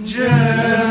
Yeah.